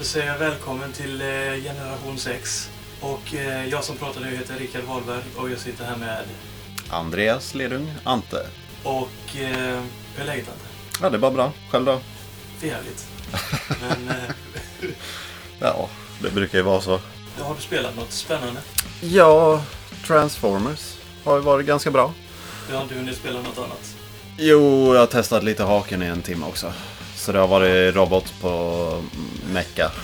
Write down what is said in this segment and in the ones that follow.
Då säger jag välkommen till eh, Generation 6. Och eh, jag som pratar nu heter Rickard Wahlberg och jag sitter här med Andreas Ledung, Ante. och eh, hur är läget Ante? Ja, det är bara bra. Själv då? För jävligt. Men eh, Ja, det brukar ju vara så. har du spelat något spännande? Ja, Transformers har ju varit ganska bra. Du har inte hunnit spela något annat? Jo, jag har testat lite haken i en timme också. Så det har varit robot på mecka.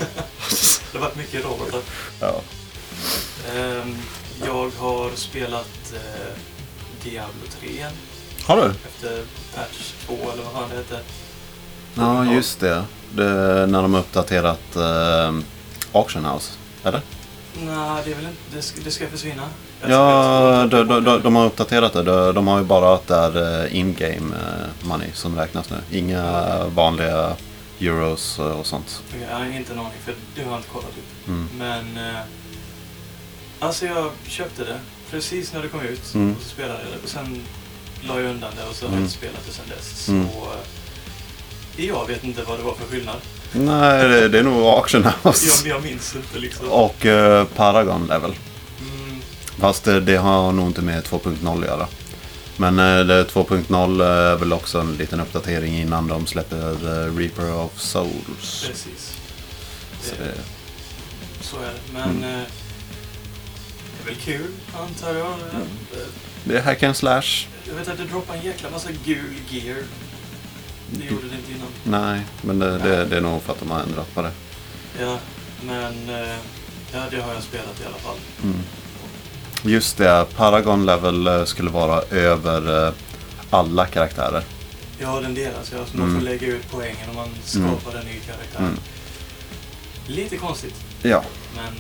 Det har varit mycket robotar. Ja. Ehm, jag har spelat eh, Diablo 3 igen Har du? efter patch 2 eller vad fan det heter. Ja, just det. det när de har uppdaterat eh, Auction House. Eller? Nej, det är väl inte, det ska, det ska försvinna. Jag Ja, ska- de, de, de, har uppdaterat det. De, de har ju bara att det är eh, in-game eh, money som räknas nu. Inga vanliga euros eh, och sånt. Jag har inte en aning för du har inte kollat upp. Mm. Men alltså jag köpte det precis när det kom ut Mm. och så spelade jag det. Och sen la jag undan det och så har jag Mm. inte spelat det sen dess. Så Mm. eh, jag vet inte vad det var för skillnad. Nej, det, det är nog Auction House. Jag, jag minns inte liksom. Och eh, Paragon Level. Mm, Fast det, det har nog inte med 2.0 att göra. Men eh, det 2.0 är väl också en liten uppdatering innan de släpper The Reaper of Souls. precis. Så Det, det, så är det. Men Mm. eh, det är väl kul antar jag. Mm. Eh, det är hack and slash. Jag vet att det droppar en jäkla massa gul gear. Det gjorde det inte innan. Nej, men det, det, det är nog för att de har ändrat på det. Ja, men eh, ja, det har jag spelat i alla fall. Mm. Just det, Paragon Level eh, skulle vara över eh, alla karaktärer. Ja, den delas. Ja, så Mm. man får lägga ut poängen om man skapar en ny karaktär. Mm. Lite konstigt, Ja, men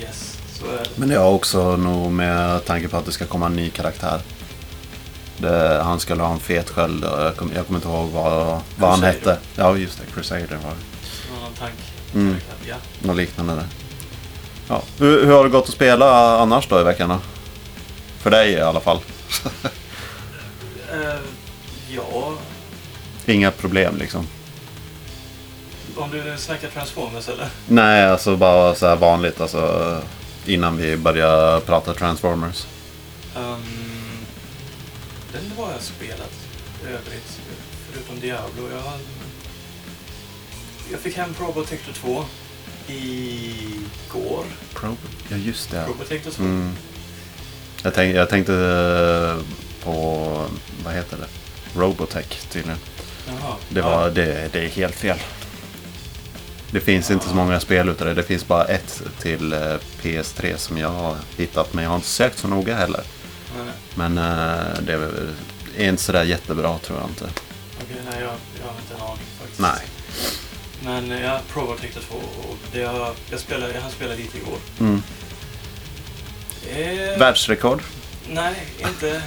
yes, så är det. men är också nog med tanke på att det ska komma en ny karaktär. Det, han skulle ha en fet sköld. Jag, kom, jag kommer inte ihåg vad, vad han hette. Ja, just det. Crusader var det. Någon tank. Mm. Ja. Något liknande där. Ja. Hur, hur har det gått att spela annars då i veckan? För dig i alla fall. Eh, ja, Inga problem liksom. om du snackar Transformers eller? Nej, alltså bara så här vanligt. Alltså, innan vi börjar prata Transformers. Um, den har jag spelat övrigt, förutom Diablo. Jag, har- jag fick hem Pro Protector 2 igår. Pro? Ja, just det. Pro Protector 2. Mm. Jag, tänk, jag tänkte eh, på, vad heter det? Robotech tydligen. Jaha. Det, Ja. var, det, det är helt fel. Det finns inte så många spel utav det. Det finns bara ett till eh, PS3 som jag har hittat. Men jag har inte sökt så noga heller. Nej, Men eh, det är inte sådär jättebra tror jag inte. Okej, nej, jag, jag har inte en aning faktiskt. Nej. Men eh, ja, Pro Protector 2 och det har, jag spelade, jag hann spela lite igår. Mm. Eh, Världsrekord. nej, inte,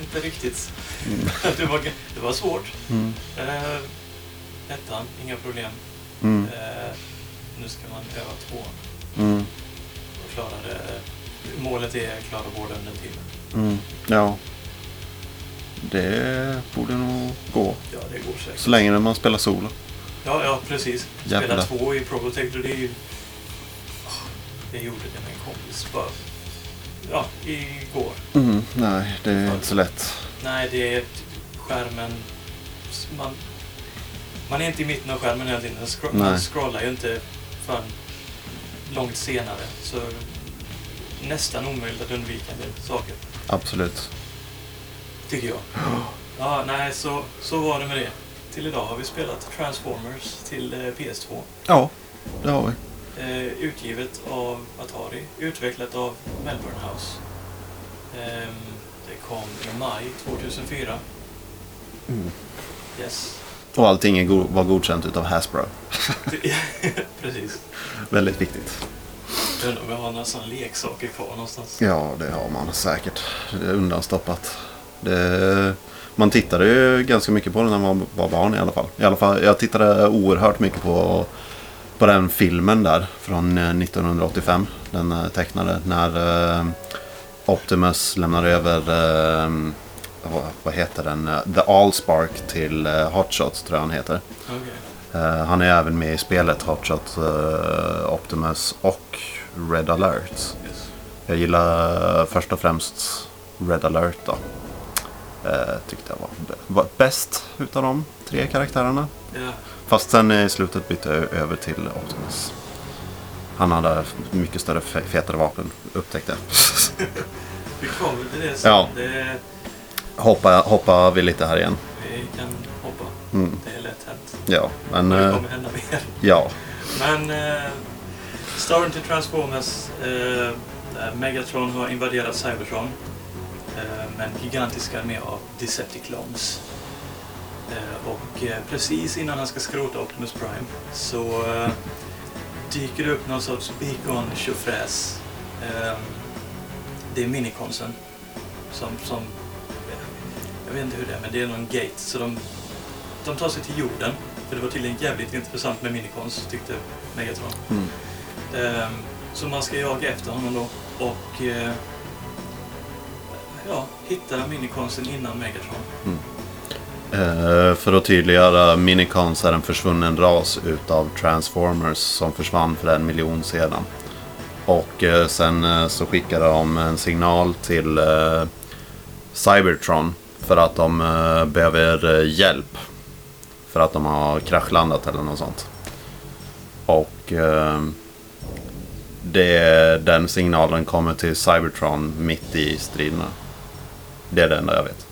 inte riktigt. Mm. det, var, det var svårt. Mm. Eh, ettan, inga problem. Mm. Eh, nu ska man öva tvåan Mm. och klara det. Målet är att klara båda under en timme. Mm. Ja. Det borde nog gå. Ja, det går säkert. Så länge man spelar solo. Ja, ja, precis. Spela två i Pro Protector, det är ju... Jag gjorde det med en kompis bara... Ja, igår. Mm. Nej, det är inte så lätt. Nej, det är skärmen... Man, man är inte i mitten av skärmen hela tiden. Scro- man Nej. scrollar ju inte förrän långt senare. Så nästan omöjligt att undvika en del saker, Absolut. tycker jag. Ja, nej, så, så var det med det. Till idag har vi spelat Transformers till eh, PS2. Ja, det har vi. Eh, utgivet av Atari, utvecklat av Melbourne House. Ehm, det kom i maj 2004. Mm. Yes. Och allting go- var godkänt utav Hasbro. Precis. Väldigt viktigt. Jag undrar om jag har några sådana leksaker kvar någonstans. Ja, det har man säkert. Det är undanstoppat. Det, man tittade ju ganska mycket på det när man var barn i alla fall. I alla fall jag tittade oerhört mycket på, på den filmen där från eh, 1985. Den eh, tecknade när eh, Optimus lämnar över, eh, vad, heter den, Eh, The Allspark till eh, Hot Shots tror jag han heter. Eh, han är även med i spelet Hotshot eh, Optimus och Red Alert. Yes. Jag gillar eh, först och främst Red Alert då. Eh, tyckte jag var, var bäst utav de tre karaktärerna. Ja, Fast sen i slutet bytte jag över till Optimus. Han hade mycket större, fe- fetare vapen, upptäckte jag. vi kommer till det sen. Ja. Det, hoppa, hoppa vi lite här igen. vi kan hoppa. Mm. Det är lätt hänt. Ja, men... Det eh, kommer hända mer. ja. Men eh, till Transformers. Eh, Megatron har invaderat Cybertron med en gigantisk armé av Decepticons. Eh, och eh, precis innan han ska skrota Optimus Prime så eh, dyker det upp någon sorts beacon tjofräs. Eh, det är minikonsen som, som jag vet inte hur det är, men det är någon gate. Så de, de tar sig till jorden. För det var tydligen jävligt intressant med minikons, tyckte Megatron. Mm. Ehm, så man ska jaga efter honom då och eh, ja, hittade minikonsen innan Megatron. Mm. Eh, för att tydliggöra, Minicons är en försvunnen ras utav Transformers som försvann för en miljon sedan. Och eh, sen eh, så skickade de en signal till eh, Cybertron för att de eh, behöver eh, hjälp. För att de har kraschlandat eller något sånt. Och det, den signalen kommer till Cybertron mitt i striderna. Det är det enda jag vet.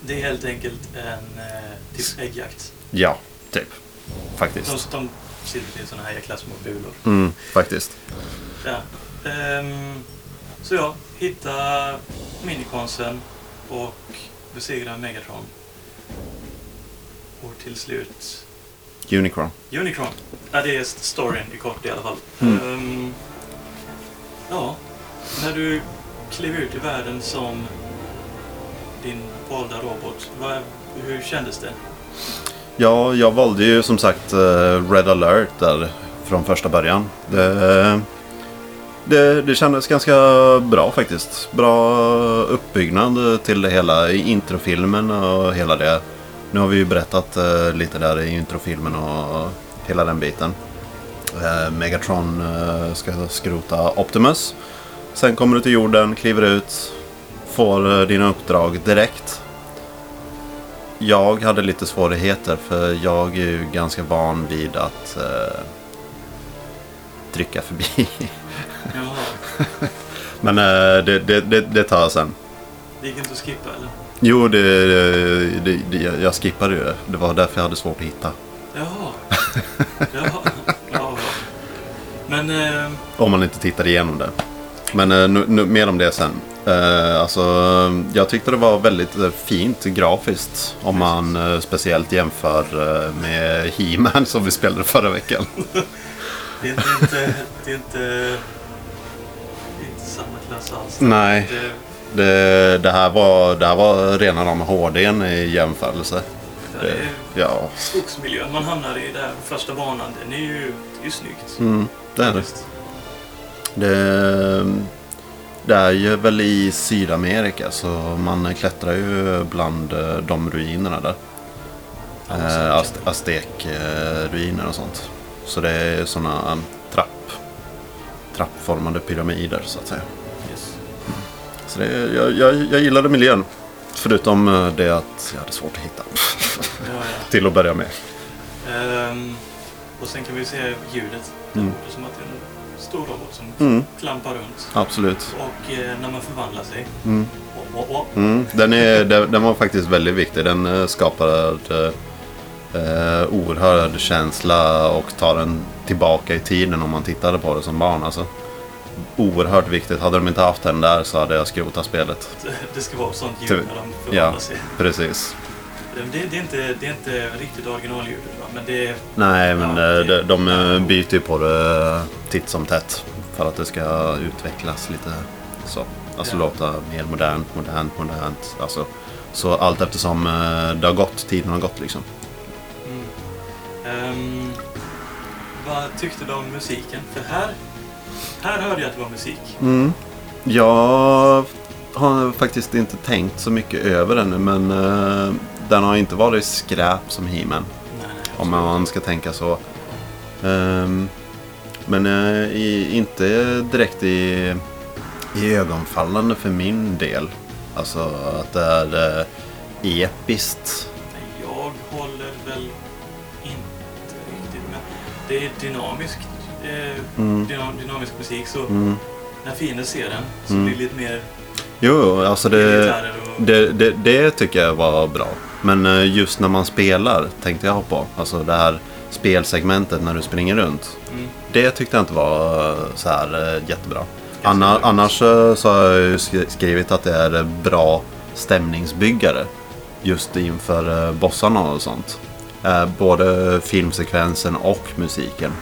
Det är helt enkelt en eh, typ äggjakt. Ja, typ. Faktiskt. De, de sitter i sådana här jäkla små bulor. Mm, faktiskt. Ja. Ehm, så ja, hitta minikonsen och besegra Megatron. Och till slut Unicron. Unicron. Ja, det är storyn i kort i alla fall. Mm. Ehm, ja, när du klev ut i världen som din valda robot, vad, hur kändes det? Ja, jag valde ju som sagt eh, Red alert där från första början. Det, det, det kändes ganska bra faktiskt. Bra uppbyggnad till det hela i introfilmen och hela det. Nu har vi ju berättat eh, lite där i introfilmen och hela den biten. Eh, Megatron ska skrota Optimus. Sen kommer du till jorden, kliver ut, får eh, dina uppdrag direkt. Jag hade lite svårigheter för jag är ju ganska van vid att eh, trycka förbi. Men eh, det, det, det, det tar jag sen. det gick inte att skippa eller? Jo, det, det, det, jag skippade ju det. Det var därför jag hade svårt att hitta. Jaha. Jaha. Jaha. Men, eh, Om man inte tittar igenom det. Men eh, nu, nu, mer om det sen. Eh, alltså, jag tyckte det var väldigt eh, fint grafiskt. Om man eh, speciellt jämför eh, med He-Man som vi spelade förra veckan. det är inte, inte, det är inte, det är inte samma klass alls. Nej. Det, Det, det, här var, det här var rena rama HDn i jämförelse. det är Ja, skogsmiljön man hamnar i där första banan. Den är ju, det är ju snyggt. mm, det är det. Det. Är ju väl i Sydamerika så man klättrar ju bland eh, de ruinerna där. Eh. Ast- Aztek-ruiner och sånt. Så det är sådana trapp, trappformade pyramider så att säga. Yes. Så det, jag, jag, jag gillade miljön. Förutom eh, det att jag hade svårt att hitta. Ja, ja. Till att börja med. Ehm, och sen kan vi se ljudet. Det Mm. som att det är stor robot som Mm, klampar runt. absolut. Och eh, när man förvandlar sig. Mm. Oh, oh, oh. Mm, den, är, den, den var faktiskt väldigt viktig. Den eh, skapar eh, oerhörd känsla och tar den tillbaka i tiden om man tittade på det som barn. Alltså. Oerhört viktigt. Hade de inte haft den där så hade jag skrotat spelet. Det, ska vara sånt ljud Typ. när de förvandlar Ja. sig. Precis. Det, det, är inte, det är inte riktigt originalljudet va? Men det. Nej, men Ja, eh, de, de eh, byter ju på det titt som tätt. För att det ska utvecklas lite så. Alltså Ja. låta mer modernt, modernt, modernt. Alltså, så allt eftersom eh, det har gått, tiden har gått liksom. Mm. Ehm, vad tyckte du om musiken? För här, här hörde jag att det var musik. Mm. Jag har faktiskt inte tänkt så mycket över den men eh, den har inte varit skräp som nej. Om man ska tänka så. Ehm, men eh, i, inte direkt i, i ögonfallande för min del. Alltså att det är eh, episkt. Jag håller väl inte riktigt med. Det är dynamiskt. Eh, Mm. dynam, dynamisk musik så Mm. när fienden ser den så Mm. blir det lite mer Jo, alltså det, det, det, det tycker jag var bra. Men eh, just när man spelar tänkte jag på. Alltså det här spelsegmentet när du springer runt. Mm. Det tyckte jag inte var eh, så här eh, jättebra. Anna, annars så har jag ju sk- skrivit att det är bra stämningsbyggare. Just inför bossarna och sånt. Både filmsekvensen och musiken.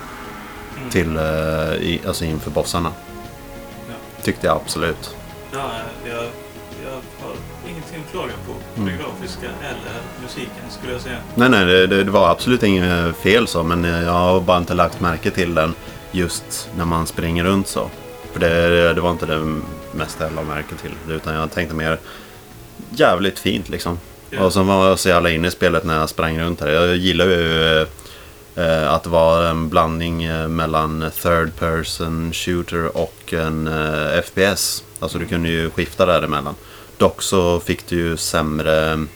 Mm. Till, alltså inför bossarna. Ja. Tyckte jag absolut. Ja, jag grafiska eller musiken skulle jag säga. Nej, nej, det, det, var absolut inget fel så. Men eh, jag har bara inte lagt märke till den just när man springer runt så. För det, det var inte det mesta jag la märke till. Utan jag tänkte mer jävligt fint liksom. Ja. Och så var jag så jävla inne i spelet när jag sprang runt här. Jag gillar ju eh, eh, att det var en blandning eh, mellan third person shooter och en eh, FPS. Alltså du kunde ju skifta däremellan. Dock så fick du ju sämre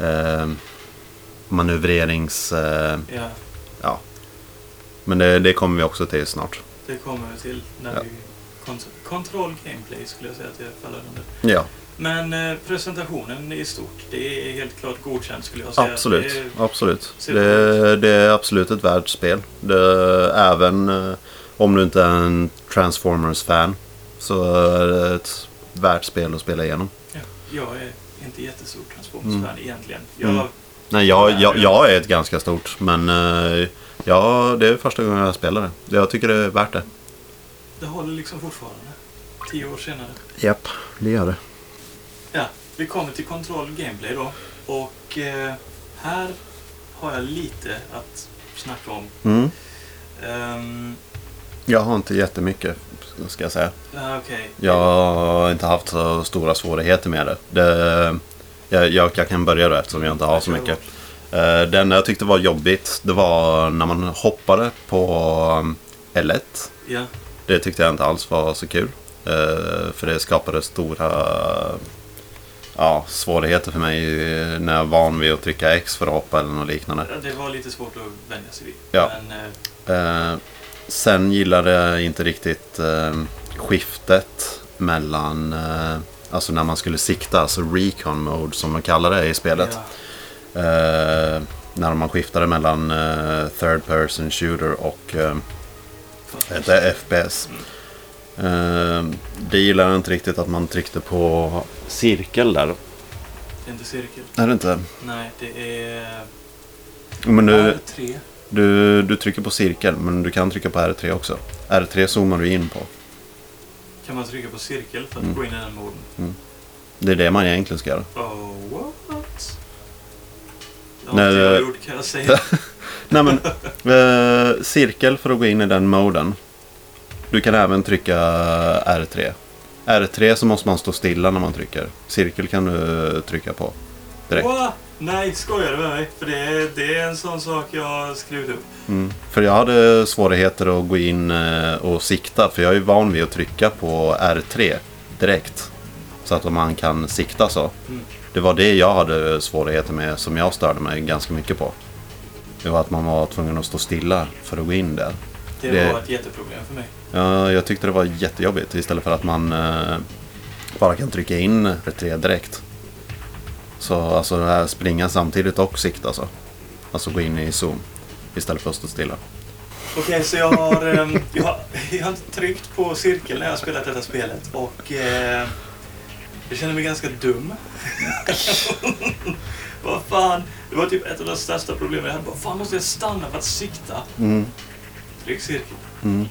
eh, manövrerings... Eh, Ja, ja. Men det, det kommer vi också till snart. det kommer vi till när Ja. vi... Kont- kontroll gameplay skulle jag säga att det faller under. Ja, Men eh, presentationen i stort, det är helt klart godkänt skulle jag säga. absolut. Det är, absolut. Det, det är absolut ett värt spel. Det, även eh, om du inte är en Transformers-fan så är det ett värt spel att spela igenom. ja, jag är inte jättestor Transformers-fan egentligen. Jag, Mm. Nej, jag, jag, jag är ett ganska stort, men eh, ja, det är första gången jag spelar det. Jag tycker det är värt det. Det håller liksom fortfarande. Tio år senare. Japp, det gör det. Ja, vi kommer till kontroll gameplay då. Och eh, här har jag lite att snacka om. Mm. Ehm, Jag har inte jättemycket, ska jag säga. ja, Okej. Jag har inte haft så stora svårigheter med det. det jag, jag, jag kan börja då eftersom jag inte har så mycket. Eh, Det enda jag tyckte var jobbigt, det var när man hoppade på um, L1. Ja, Det tyckte jag inte alls var så kul. Eh, För det skapade stora ja, svårigheter för mig när jag är van vid att trycka X för att hoppa eller något liknande. det var lite svårt att vänja sig vid. Ja. Men eh, Eh, sen gillade jag inte riktigt eh, skiftet mellan, eh, alltså när man skulle sikta, alltså recon mode som de kallar det i spelet. ja, Eh, när man skiftade mellan eh, third person shooter och eh, ett FPS. Eh, det gillar jag inte riktigt att man tryckte på cirkel där. inte cirkel. Är det inte? Nej, det är Men du, R3. Du, du trycker på cirkel, men du kan trycka på R3 också. R3 zoomar du in på. Kan man trycka på cirkel för att Mm. gå in i den moden? Det är det man egentligen ska göra. Oh, what? Det har Nej, inte jag det- gjort kan jag säga. Nej men, eh, cirkel för att gå in i den moden. Du kan även trycka R3. R3 så måste man stå stilla när man trycker. Cirkel kan du trycka på direkt. What? Nej, skojar du med mig? För det är, det är en sån sak jag har skrivit upp. Mm. För jag hade svårigheter att gå in eh, och sikta. För jag är van vid att trycka på R3 direkt. Så att man kan sikta så. Mm. Det var det jag hade svårigheter med som jag störde mig ganska mycket på. Det var att man var tvungen att stå stilla för att gå in där. Det, Det- var ett jätteproblem för mig. Ja, jag tyckte det var jättejobbigt istället för att man eh, bara kan trycka in R3 direkt. Så alltså det här springa samtidigt och sikta så. Alltså gå in i zoom istället för att stå stilla. Okej, så jag har, ehm, jag, har, jag har tryckt på cirkel när jag har spelat detta spelet. Och eh, jag känner mig ganska dum. Vad fan. Det var typ ett av de största problemen jag hade. Vad fan måste jag stanna för att sikta? Mm. Tryck cirkel. Mm.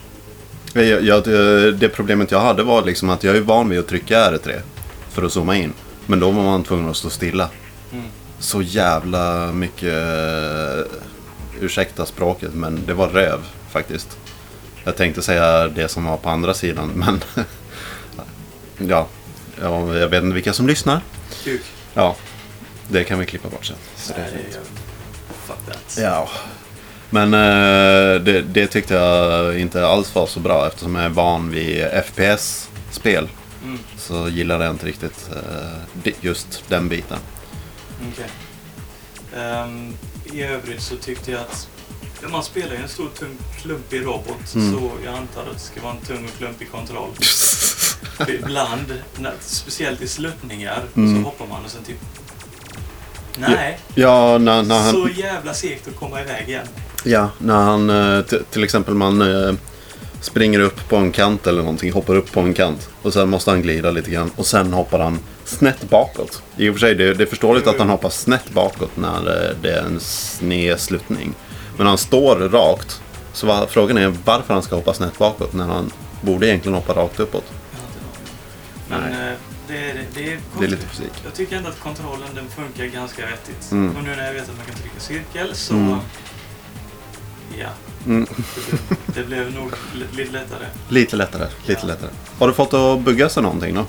Jag, jag, det- det problemet jag hade var liksom att jag är van vid att trycka R3 för att zooma in. Men då var man tvungen att stå stilla. Mm. Så jävla mycket, eh, ursäkta språket, men det var röv faktiskt. Jag tänkte säga det som var på andra sidan, men ja, ja, jag vet inte vilka som lyssnar. Kuk. Ja, det kan vi klippa bort sen. Så det är fint. jag that. Ja. Men eh, det, det tyckte jag inte alls var så bra eftersom jag är van vid FPS-spel. Mm, Så gillade jag inte riktigt eh, just den biten. okej. Ehm, I övrigt så tyckte jag att man spelar ju en stor tung klumpig robot Mm. så jag antar att det ska vara en tung och klumpig kontroll. Ibland, när, speciellt i sluttningar, Mm. så hoppar man och sen typ... Nej, Ja, när, när han... så jävla segt att komma iväg igen. Ja, när han eh, till exempel man eh, springer upp på en kant eller någonting, hoppar upp på en kant och sen måste han glida lite grann och sen hoppar han snett bakåt. I och för sig, det, det är förståeligt att han hoppar snett bakåt när eh, det är en snedsluttning. Men han står rakt. Så va, frågan är varför han ska hoppa snett bakåt när han borde egentligen hoppa rakt uppåt. Men Nej. eh, det, är- det, är Det är lite fysik. Jag tycker ändå att kontrollen den funkar ganska vettigt. Mm. Och nu när jag vet att man kan trycka cirkel så... Mm. Ja, Mm. det, blev nog li- lite lättare. Lite lättare, lite Ja. lättare. Har du fått att bugga sig någonting då?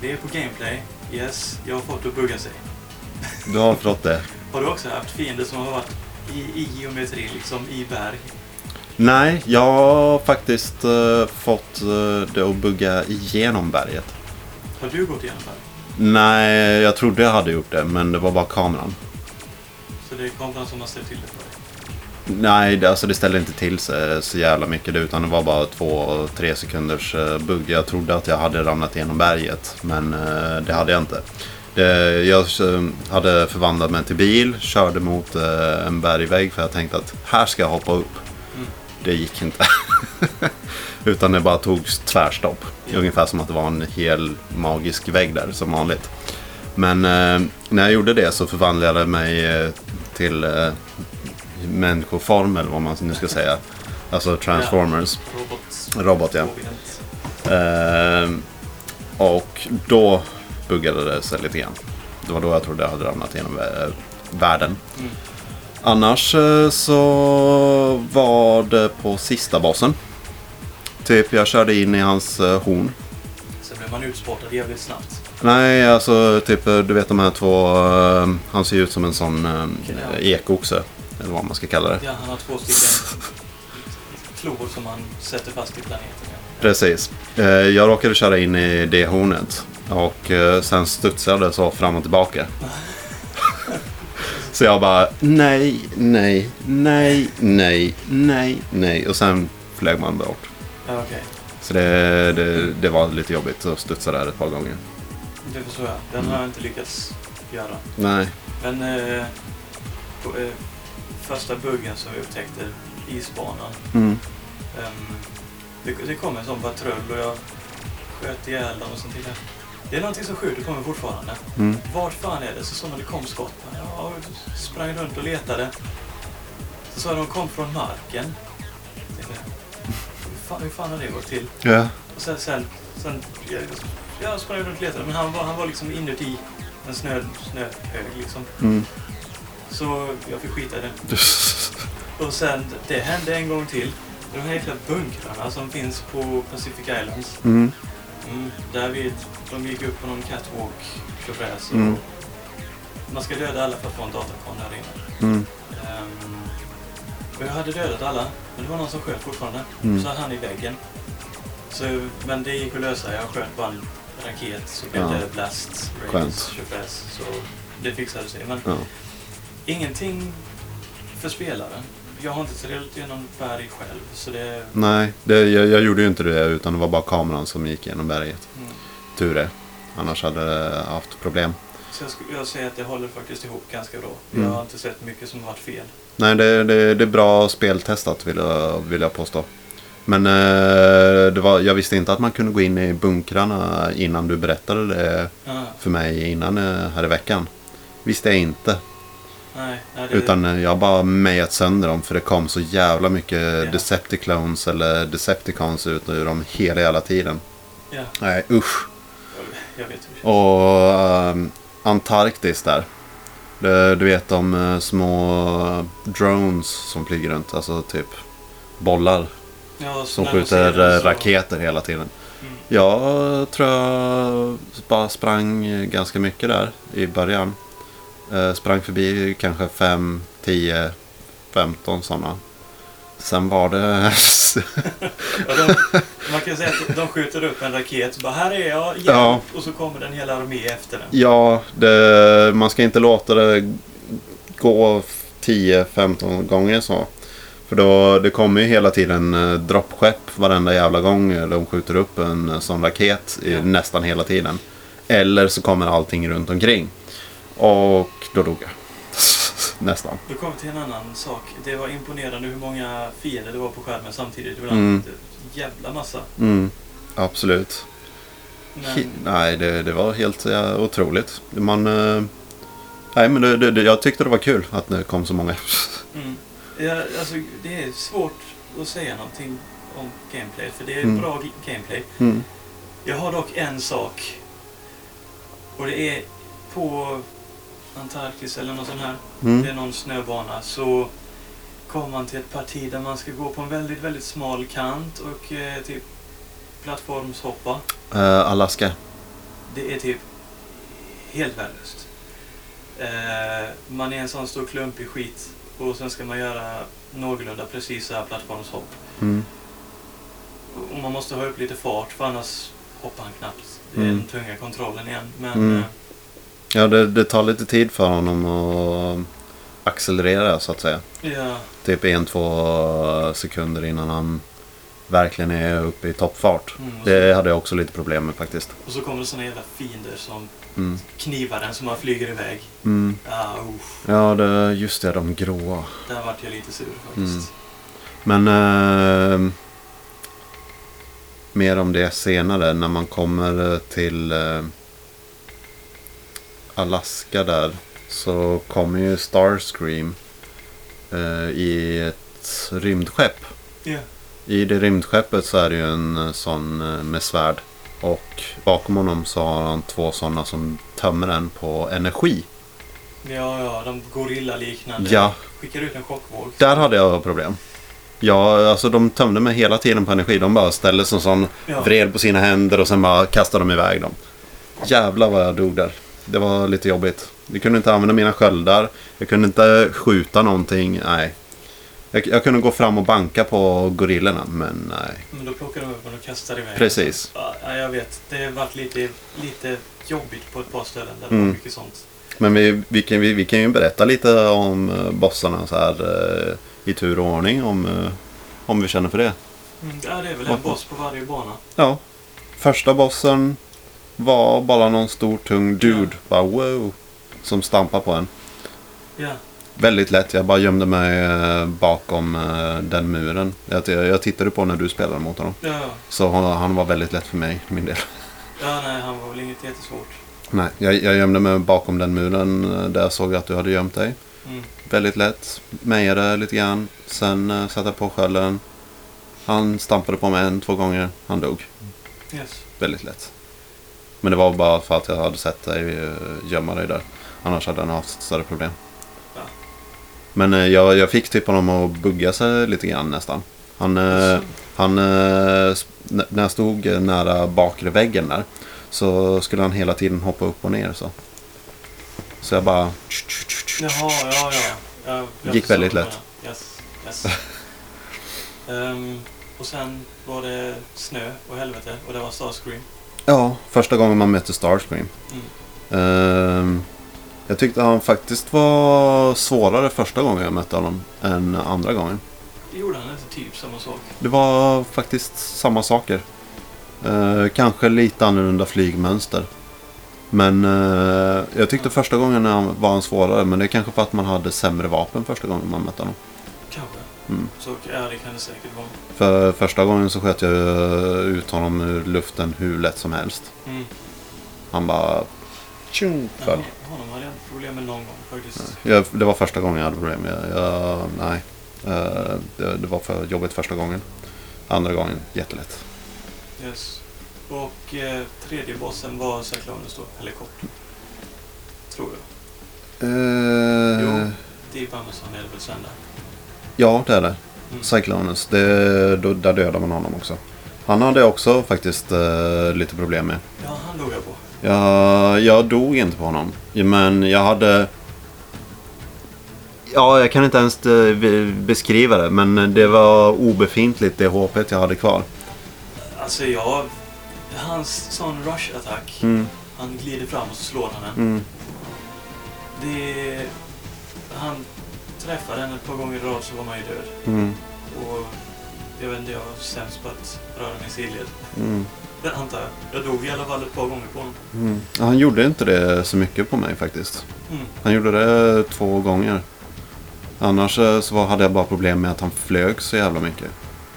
Det är på gameplay. Yes, jag har fått att bugga sig. Du har fått det? Har du också haft fiender som har varit i, i geometri, liksom i berg? Nej, jag har faktiskt eh, fått eh, det att bugga igenom berget. Har du gått igenom berg? Nej, jag trodde jag hade gjort det, men det var bara kameran. Så det är kameran som har ställt till det? Nej, det, alltså det ställde inte till sig så jävla mycket utan det var bara två, tre sekunders eh, bugg. Jag trodde att jag hade ramlat igenom berget, men eh, det hade jag inte. Jag eh, hade förvandlat mig till bil, körde mot en bergvägg för jag tänkte att här ska jag hoppa upp. Mm. Det gick inte. Utan det bara tog tvärstopp. Ungefär som att det var en hel magisk vägg där som vanligt. Men när jag gjorde det så förvandlade jag mig till människoform eller vad man nu ska säga. Alltså Transformers. Robot... Robot ja. Eh, och då buggade det sig lite grann. Det var då jag trodde jag hade ramlat igenom eh, världen. Mm. Annars eh, så var det på sista bossen. Typ jag körde in i hans eh, horn. Sen blev man utspottad jävligt snabbt. Nej, alltså typ du vet de här två. Han ser ut som en sån eh, Ja. ekoxe. Eller vad man ska kalla det. Ja, han har två stycken klor som han sätter fast i planeten. Precis. Eh, Jag råkade köra in i det hornet. Och eh, sen studsade så fram och tillbaka. Så jag bara nej, nej, nej, nej, nej, nej. Och sen flög man bort. Okej. Så det, det, det var lite jobbigt att studsa där ett par gånger. Det förstår jag. Den har jag inte lyckats göra. Nej. Men eh, på, eh, första buggen som vi upptäckte, isbanan. Mm. ehm, det, det kom en sån patrull och jag sköt ihjäl dem och sånt där. Det är någonting som skjuter på mig fortfarande. Mm. Vart fan är det? Så såg man det kom skott. Jag sprang runt och letade. Så sa de kom från marken. Tänkte, Hur fan, hur fan har det gått till? Ja. Och sen, sen, sen jag, jag sprang runt och letade men han var, han var liksom inuti en snö, snöhög liksom. Mm. Så jag fick skita i det. Och sen, det hände en gång till. De här jäkla bunkrarna som finns på Pacific Islands. Mm. Mm, där vi, de gick upp på någon catwalk, tjofräs. och Mm. Man ska döda alla för att få en datakon här inne. Mm. Ehm, och jag hade dödat alla, men det var någon som sköt fortfarande. Mm. Så han i väggen. Så, men det gick att lösa. Jag sköt bara en raket så blev Ja. det blast, radius, tjofräs. Så det fixade sig. Men Ja. Ingenting för spelaren. Jag har inte trillat igenom berg själv. Så det... Nej, det, jag, jag gjorde ju inte det utan det var bara kameran som gick genom berget. Mm. Tur det. Annars hade jag haft problem. Så jag, skulle, säger att det håller faktiskt ihop ganska bra. Mm. Jag har inte sett mycket som har varit fel. Nej, det, det, det är bra speltestat vill jag, vill jag påstå. Men eh, det var, jag visste inte att man kunde gå in i bunkrarna innan du berättade det Ah, för mig innan eh, här i veckan. Visste jag inte. Nej, nej, det, Utan eh, jag bara mejat sönder dem för det kom så jävla mycket Ja. Decepticlones eller Decepticons ut ur dem hela jävla tiden. Ja, Nej, usch. jag, jag vet. Och ehm, Antarktis där. Du, du vet de eh, små drones som flyger runt. Alltså typ bollar Ja, som skjuter den eh, så- raketer hela tiden. Mm. Jag tror jag bara sprang ganska mycket där i början. Eh, sprang förbi kanske 5, 10, 15 sådana. Sen var det... Ja, de, man kan säga att de skjuter upp en raket. Bara, här är jag, hjälp! Ja. Och så kommer den hela armé efter den. ja, det, man ska inte låta det gå 10-15 gånger så. För då, det kommer ju hela tiden eh, droppskepp varenda jävla gång de skjuter upp en eh, sån raket Ja. nästan hela tiden. Eller så kommer allting runt omkring. Och då dog jag. nästan. Då kom till en annan sak. Det var imponerande hur många fiender det var på skärmen samtidigt. Det var Mm. en jävla massa. Mm, absolut. Men, Nej, det, det var helt ja, otroligt. Man... eh, nej, men det, det, jag tyckte det var kul att det kom så många. mm. ja, alltså, det är svårt att säga någonting om gameplay. För det är Mm. bra gameplay. Mm. Jag har dock en sak. Och det är på Antarktis eller något sånt här. Det är Mm. någon snöbana. Så kommer man till ett parti där man ska gå på en väldigt, väldigt smal kant och eh, typ plattformshoppa. Eh, Alaska. Det är typ helt värdelöst. Eh, man är en sån stor klumpig skit och sen ska man göra någorlunda precisa plattformshopp. Mm. Och man måste ha upp lite fart för annars hoppar han knappt. Det är Mm. den tunga kontrollen igen. Men Mm. eh, Ja, det, det tar lite tid för honom att accelerera så att säga. ja, Typ en, två sekunder innan han verkligen är uppe i toppfart. mm, så, Det hade jag också lite problem med faktiskt. och så kommer det såna jävla fiender som Mm. knivar den så man flyger iväg. Mm. Ah, usch. Ja, det, just det, de gråa. Där vart jag lite sur Mm. faktiskt. Men eh, mer om det senare när man kommer till eh, Alaska där så kommer ju Starscream eh, i ett rymdskepp. Ja. I det rymdskeppet så är det ju en eh, sån eh, med svärd. Och bakom honom så har han två sådana som tömmer den på energi. Ja, ja, de gorilla-liknande. Ja. Skickar ut en chockvåg. Där hade jag problem. Ja, alltså de tömde mig hela tiden på energi. De bara ställde sig sån Ja. vred på sina händer och sen bara kastade de iväg dem. Jävlar vad jag dog där. Det var lite jobbigt. Jag kunde inte använda mina sköldar. Jag kunde inte skjuta någonting. Nej. Jag, jag kunde gå fram och banka på gorillorna, men nej. Men då plockar de upp den och kastar iväg. Precis. Ja, ja, jag vet. Det har varit lite, lite jobbigt på ett par ställen där det Mm. var mycket sånt. Men vi, vi, kan, vi, vi kan ju berätta lite om eh, bossarna så här eh, i tur och ordning om, eh, om vi känner för det. Mm, det är väl en boss på varje bana. Ja. Första bossen var bara någon stor tung dude. Bara wow. Som stampar på en. Ja, Väldigt lätt. Jag bara gömde mig eh, bakom eh, den muren. Jag, tittade på när du spelade mot honom. ja, ja. Så han, han var väldigt lätt för mig, min del. ja nej, han var väl inget jättesvårt. Nej, jag, jag gömde mig bakom den muren eh, där jag såg att du hade gömt dig. Mm. Väldigt lätt. Mejade lite grann. Sen uh, satte jag på skölden. Han stampade på mig en, två gånger. Han dog. Yes. Väldigt lätt. Men det var bara för att jag hade sett dig uh, gömma dig där. Annars hade han haft större problem. Ja. Men eh, jag, jag fick typ honom att bugga sig lite grann nästan. Han, eh, han eh, när jag stod eh, nära bakre väggen där. Så skulle han hela tiden hoppa upp och ner så. Så jag bara... Jaha, ja, ja. ja jag Gick väldigt lätt. Yes, yes. Ehm, och sen var det snö och helvete och det var Starscream. Ja, första gången man mötte Starscream. Mm. Ehm, jag tyckte han faktiskt var svårare första gången jag mötte honom än andra gången. Gjorde han inte typ samma sak? Det var faktiskt samma saker. Eh, kanske lite annorlunda flygmönster. Men eh, jag tyckte första gången han var han svårare. Men det är kanske för att man hade sämre vapen första gången man mötte honom. Mm. Så ja, det kan det säkert vara. För första gången så sköt jag eh, ut honom ur luften hur lätt som helst. Mm. Han bara... Tjung, Ja, föll. honom hade jag inte problem med någon gång faktiskt. Jag, det var första gången jag hade problem. Jag, jag, nej. Eh, det, det var för jobbigt första gången. Andra gången jättelätt. Yes. Och eh, tredje bossen var Cyclonus då, eller kort. Tror jag. Eh, Jo. Deep Amazon är det väl sen där. Ja, det är det. Cyclonus, det, då, där dödar man honom också. Han hade jag också faktiskt eh, lite problem med. Ja, han dog jag på. Jag, jag dog inte på honom. Men jag hade Ja, jag kan inte ens eh, be- beskriva det. Men det var obefintligt det HP jag hade kvar. Alltså jag... Hans sån rush-attack. Mm, Han glider fram och så slår han den. mm, Det... Han träffade den ett par gånger i rad så var man ju död. mm, Och jag vet inte, jag var sämst på att röra min sidled. mm, Det antar jag. Jag dog i alla fall ett par gånger på honom. mm. Ja, Han gjorde inte det så mycket på mig faktiskt. Mm. Han gjorde det två gånger. Annars eh, så hade jag bara problem med att han flög så jävla mycket.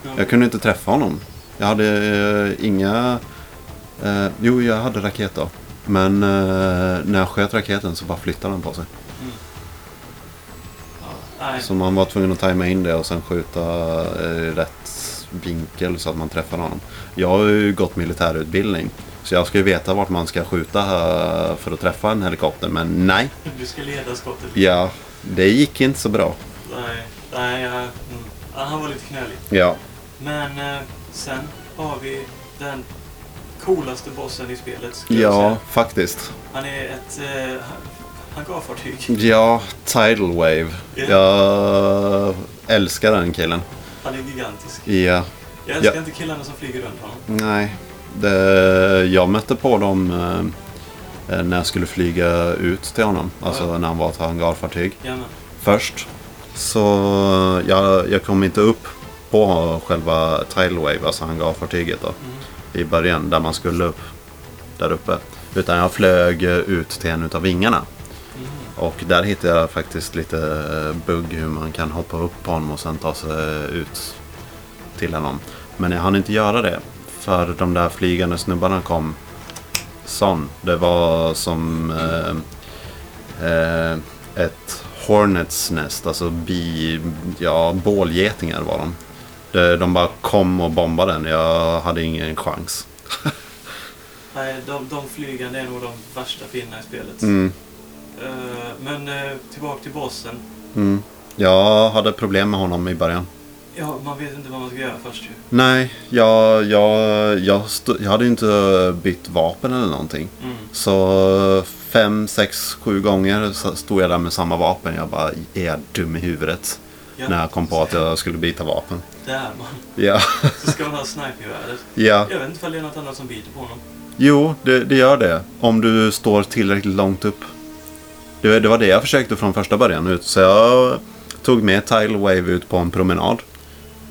Ja. Jag kunde inte träffa honom. Jag hade eh, inga... Eh, jo, jag hade raket då. Men eh, när jag sköt raketen så bara flyttade den på sig. Nej. Så man var tvungen att tajma in det och sen skjuta eh, i rätt vinkel så att man träffar honom. Jag har ju gått militärutbildning. Så jag ska ju veta vart man ska skjuta eh, för att träffa en helikopter. Men nej, Du ska leda skottet. ja, det gick inte så bra. Nej, nej jag, mm. ja, han var lite knölig. Ja, Men eh, sen har vi den coolaste bossen i spelet. ja faktiskt. Han är ett eh, hangarfartyg. Ja, Tidal Wave. Ja. Jag älskar den killen. Han är gigantisk. Ja, Jag älskar Ja. inte killarna som flyger runt honom. nej. Det, jag mötte på dem eh, när jag skulle flyga ut till honom. Alltså Ja. när han var ett hangarfartyg. Jajamän. Först. Så jag, jag kom inte upp på själva Tidal Wave, alltså hangarfartyget då. Mm. I början, där man skulle upp. Där uppe. Utan jag flög eh, ut till en utav vingarna. Och där hittade jag faktiskt lite eh, bugg hur man kan hoppa upp på honom och sen ta sig ut till honom. Men jag hann inte göra det. För de där flygande snubbarna kom sån. Det var som eh, eh, ett Hornets nest, alltså bi, ja, bålgetingar var de. De, de bara kom och bombade den. Jag hade ingen chans. Nej, de, de flygande är nog de värsta fienderna i spelet. Mm, men eh, tillbaka till bossen. mm. Jag hade problem med honom i början. Ja, man vet inte vad man ska göra först ju. Nej, jag, jag, jag, jag hade ju inte bytt vapen eller någonting. Mm. Så fem, sex, sju gånger stod jag där med samma vapen. Jag bara, är jag dum i huvudet? Ja, När jag kom på att jag skulle byta vapen. Det är man. Ja, Så ska man ha snipergeväret. ja. Jag vet inte ifall det är något annat som biter på honom. Jo, det, det gör det. Om du står tillräckligt långt upp. Det, det var det jag försökte från första början ut. Så jag tog med Tidal Wave ut på en promenad.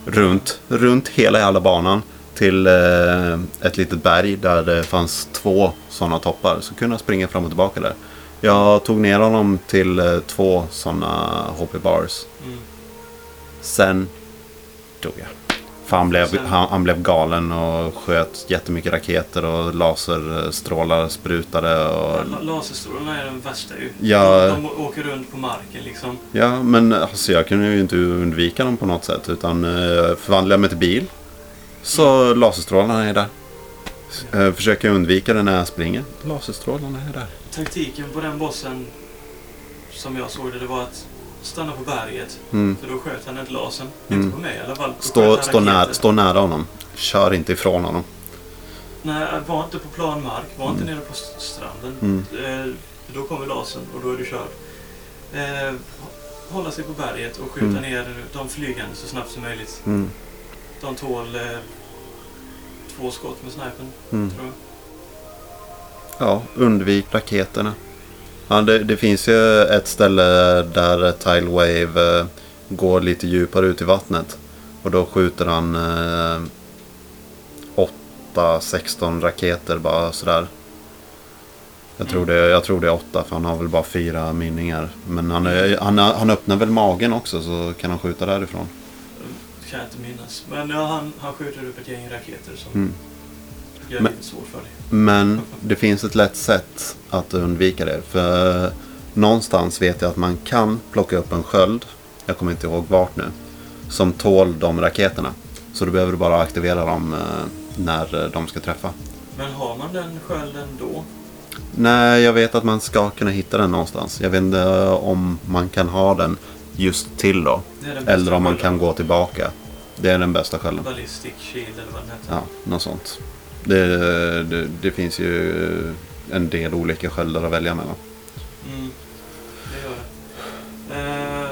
Runt, runt hela jävla banan. Till eh, ett litet berg där det fanns två sådana toppar. Så kunde jag springa fram och tillbaka där. Jag tog ner honom till eh, två sådana HP bars. Mm. Sen dog jag. För han blev, han, han blev galen och sköt jättemycket raketer och laserstrålar sprutade. Och, La- Laserstrålarna är den värsta ju. Ja. De, de åker runt på marken liksom. ja, men alltså, jag kunde ju inte undvika dem på något sätt. Utan eh, förvandlade jag mig till bil. Så laserstrålarna är där. Eh, försöker jag undvika det när jag springer. Laserstrålarna är där. Taktiken på den bossen som jag såg det, det var att stanna på berget. Mm. För då sköt han inte lasern. Mm. Inte på mig i alla fall. Stå, stå, nära, stå nära honom. Kör inte ifrån honom. Nej, var inte på plan mark. Var inte nere på stranden. Mm. Eh, då kommer lasern och då är du körd. Eh, hålla sig på berget och skjuta Mm. ner de flygande så snabbt som möjligt. Mm. De tål eh, två skott med snipern, Mm. tror jag. Ja, undvik raketerna. Ja, det, det finns ju ett ställe där Tile Wave eh, går lite djupare ut i vattnet. Och då skjuter han eh, 8-16 raketer bara sådär. Jag tror, det, jag tror det är åtta för han har väl bara fyra minningar. Men han, är, han, han öppnar väl magen också så kan han skjuta därifrån. Det kan jag inte minnas. Men ja, han, han skjuter upp ett gäng raketer som Mm. Gör Men- det svårt för dig. Men det finns ett lätt sätt att undvika det. För någonstans vet jag att man kan plocka upp en sköld. Jag kommer inte ihåg vart nu. Som tål de raketerna. Så då behöver du bara aktivera dem eh, när eh, de ska träffa. Men har man den skölden då? Nej, jag vet att man ska kunna hitta den någonstans. Jag vet inte eh, om man kan ha den just till då. Eller om man skölden. kan gå tillbaka. Det är den bästa skölden. Ballistic Shield eller vad den heter. Ja, något sånt. Det, det, det finns ju en del olika sköldar att välja mellan. Mm, det det. Eh,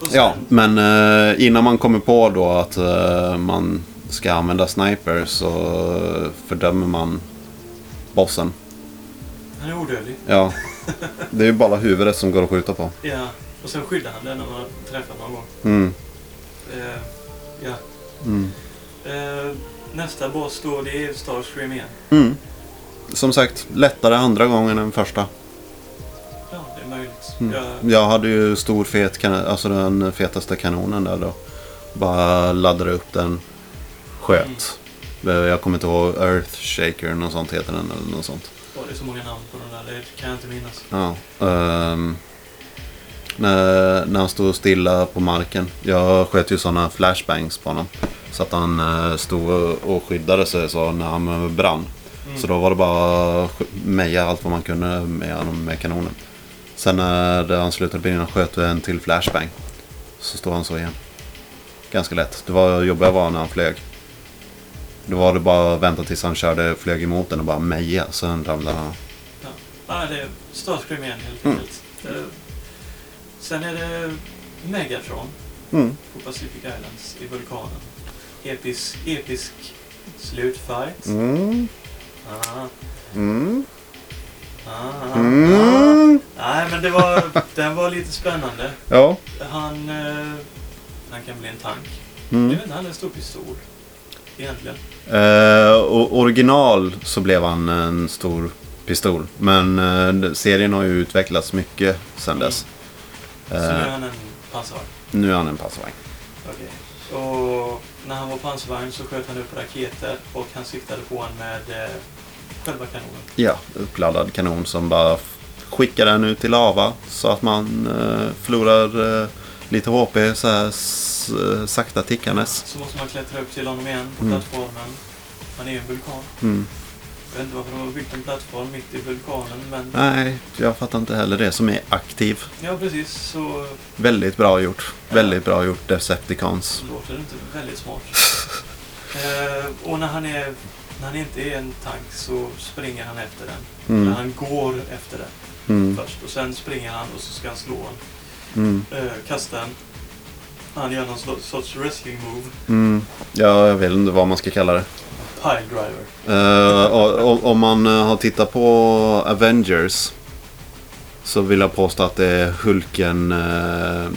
sen, Ja, men eh, innan man kommer på då att eh, man ska använda sniper så fördömer man bossen. Han är odödlig. Ja, det är ju bara huvudet som går att skjuta på. Ja. Och sen skyddar han den när man träffar någon gång. Mm. Eh, ja. Mm. Nästa boss då, det är Starscream igen. Mm. Som sagt, lättare andra gången än första. Ja, det är möjligt. Mm. Jag, Jag hade ju stor fet kanon, alltså den fetaste kanonen där då. Bara laddade upp den, sköt. Jag kommer inte ihåg Earthshaker eller något sånt heter den eller något sånt. Åh, det är så många namn på den där, det kan jag inte minnas. Ja. ehm, när, när han stod stilla på marken. Jag sköt ju sådana flashbangs på honom. Så att han eh, stod och skyddade sig så när han brann. Mm. Så då var det bara att meja allt vad man kunde med honom med kanonen. Sen när han slutade brinna sköt vi en till flashbang. Så stod han så igen. Ganska lätt. Det var jobbigare var när han flög. Då var det bara att vänta tills han körde, flög emot den och bara meja. Sen ramlade han. Ja, ah, det är Starscream igen helt Mm. enkelt. Eh, sen är det Megatron Mm. på Pacific Islands i vulkanen. Episk, episk slutfight. Mm. Ah, Mm. ah, ah. Mm. Nej, men det var, den var lite spännande. Ja. Han, eh, han kan bli en tank. Mm. Jag vet inte, han är en stor pistol. Egentligen. Eh, original så blev han en stor pistol. Men eh, serien har ju utvecklats mycket sedan dess. Så nu är Eh, han en pansarvagn. nu är han en pansarvagn. Okej. Och när han var pansarvagn så sköt han upp raketer och han siktade på en med eh, själva kanonen. Ja, uppladdad kanon som bara skickar den ut i lava så att man eh, förlorar eh, lite HP så här eh, sakta tickandes. Så måste man klättra upp till honom igen på Mm. plattformen. Han är ju en vulkan. Mm. Jag vet inte varför de har byggt en plattform mitt i vulkanen men... Nej, jag fattar inte heller det som är aktiv. Ja precis, så Väldigt bra gjort. Väldigt bra gjort Decepticons. låter det inte väldigt smart. eh, och när han, är, när han inte är en tank så springer han efter den. Mm. Eller han går efter den Mm. först. Och sen springer han och så ska han slå den. Mm. Eh, kasta den. Han gör någon sorts wrestling move. Mm. Ja, jag vet inte vad man ska kalla det. Pile driver. Och- och- om man eh, har tittat på Avengers så vill jag påstå att det är Hulken eh,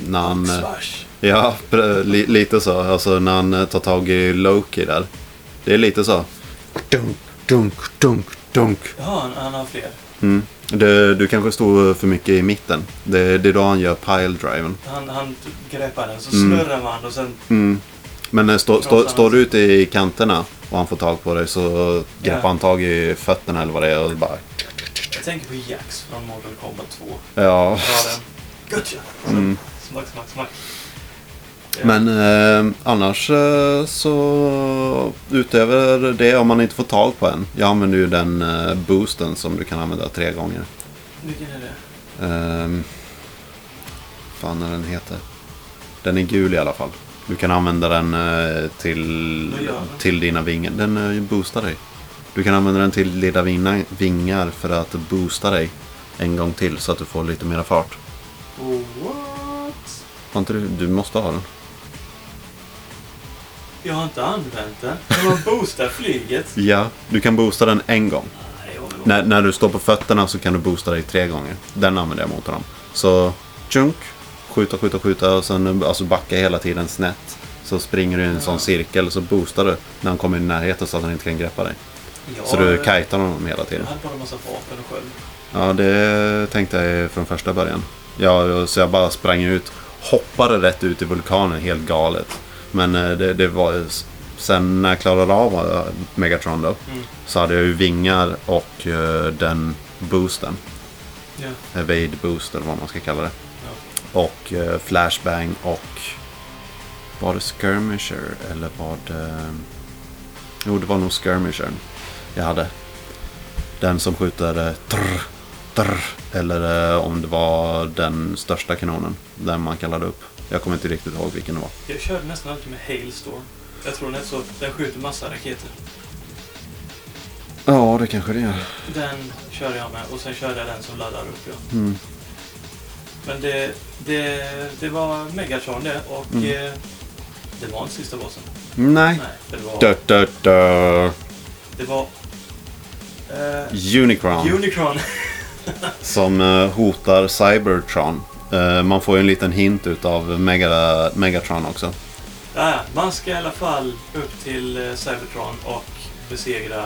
när han... Smash. Ja, li, lite så. Alltså när han tar tag i Loki där. Det är lite så. Dunk, dunk, dunk, dunk. Jaha, han, han har fler. Mm. Det, du kanske står för mycket i mitten. Det, det är då han gör pile-driven. Han, han greppar den, så Mm. snurrar man och sen... Mm. Men stå, stå, står du ute i kanterna och han får tag på dig så greppar Ja. han tag i fötterna eller vad det är och bara... Jag tänker på Jax från Mortal Kombat 2. Ja. Den. Gotcha! Mm. Smack, smack, smack. Men eh, annars eh, så utöver det om man inte får tag på en. Jag använder ju den eh, boosten som du kan använda tre gånger. Vilken är det? Um, fan är den heter. Den är gul i alla fall. Du kan använda den eh, till, till dina vingar. Den eh, boostar dig. Du kan använda den till dina vingar, för att boosta dig en gång till så att du får lite mera fart. What? Har inte du, du måste ha den. Jag har inte använt den. Kan man boosta flyget? Ja, du kan boosta den en gång. Nej, När, när du står på fötterna så kan du boosta dig tre gånger. Den använder jag mot honom. Så, chunk, skjuta, skjuta, skjuta och sen alltså backa hela tiden snett. Så springer du i en sån cirkel så boostar du när han kommer i närheten så att han inte kan greppa dig. Ja, Så du kitar honom hela Jag tiden. hade bara en massa vapen och sköld. Ja, det tänkte jag från första början. Ja, så jag bara sprang ut, hoppade rätt ut i vulkanen helt galet. Men eh, det, det var... Sen när jag klarade av eh, Megatron då, Mm. så hade jag ju vingar och eh, den boosten. Ja. Evade boost eller vad man ska kalla det. Och eh, flashbang och... Var det skirmisher eller var det... Jo, det var nog skirmishern jag hade. Den som skjuter eh, trr, trr, eller eh, om det var den största kanonen. Den man kallade upp. Jag kommer inte riktigt ihåg vilken det var. Jag körde nästan alltid med Hailstorm. Jag tror den är så. Den skjuter massa raketer. Ja, det kanske det är. Den körde jag med och sen körde jag den som laddar upp. Ja. Mm. Men det, det, det var Megatron det och Mm. eh, det var inte sista bossen. Nej. Nej, det var... Dö, dö, dö. Det var... Eh, Unicron. Unicron. som eh, hotar Cybertron. Eh, man får ju en liten hint utav Mega, Megatron också. ja, man ska i alla fall upp till eh, Cybertron och besegra...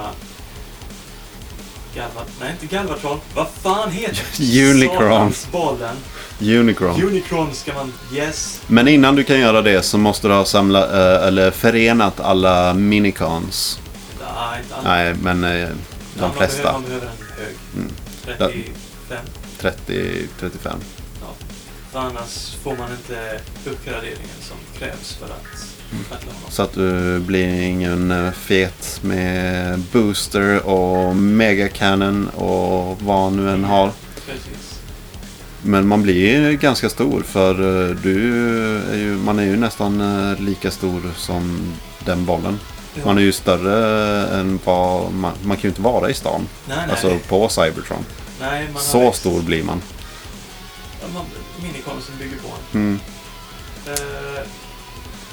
Galva... Nej, inte Galvatron. Vad fan heter Unicron. Bollen. Unicron. Unicron ska man... Yes. Men innan du kan göra det så måste du ha samlat, eh, eller förenat alla minicons. Nej, inte alla. Nej, men eh, Ja, de man flesta. Behöver, man behöver en hög. Mm. 35. 30-35. Ja. För annars får man inte uppgraderingen som krävs för att Mm. Så att du blir ingen eh, fet med booster och megacannon och vad nu än har. Precis. Men man blir ju ganska stor för eh, du är ju, man är ju nästan eh, lika stor som den bollen. Ja. Man är ju större än vad man, man kan ju inte vara i stan. nej, nej. Alltså på Cybertron. nej Så växt. stor blir man. Ja, man, minikonsten bygger på en. Mm. Eh,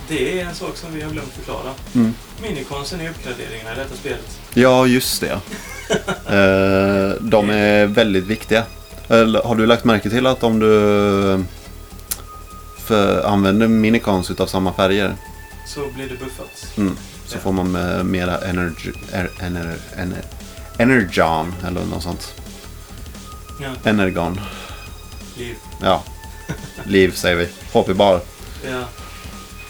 det är en sak som vi har glömt förklara. Mm. Minikonsten är uppgraderingarna i detta spelet. Ja, just det. eh, de är väldigt viktiga. Eller, har du lagt märke till att om du för, använder minicons utav samma färger Så blir det buffat. mm, så Ja. får man med mera energy, er, ener, ener, energon eller något sånt. Ja, Energon. liv. Ja. Liv säger vi. HP bar. Ja,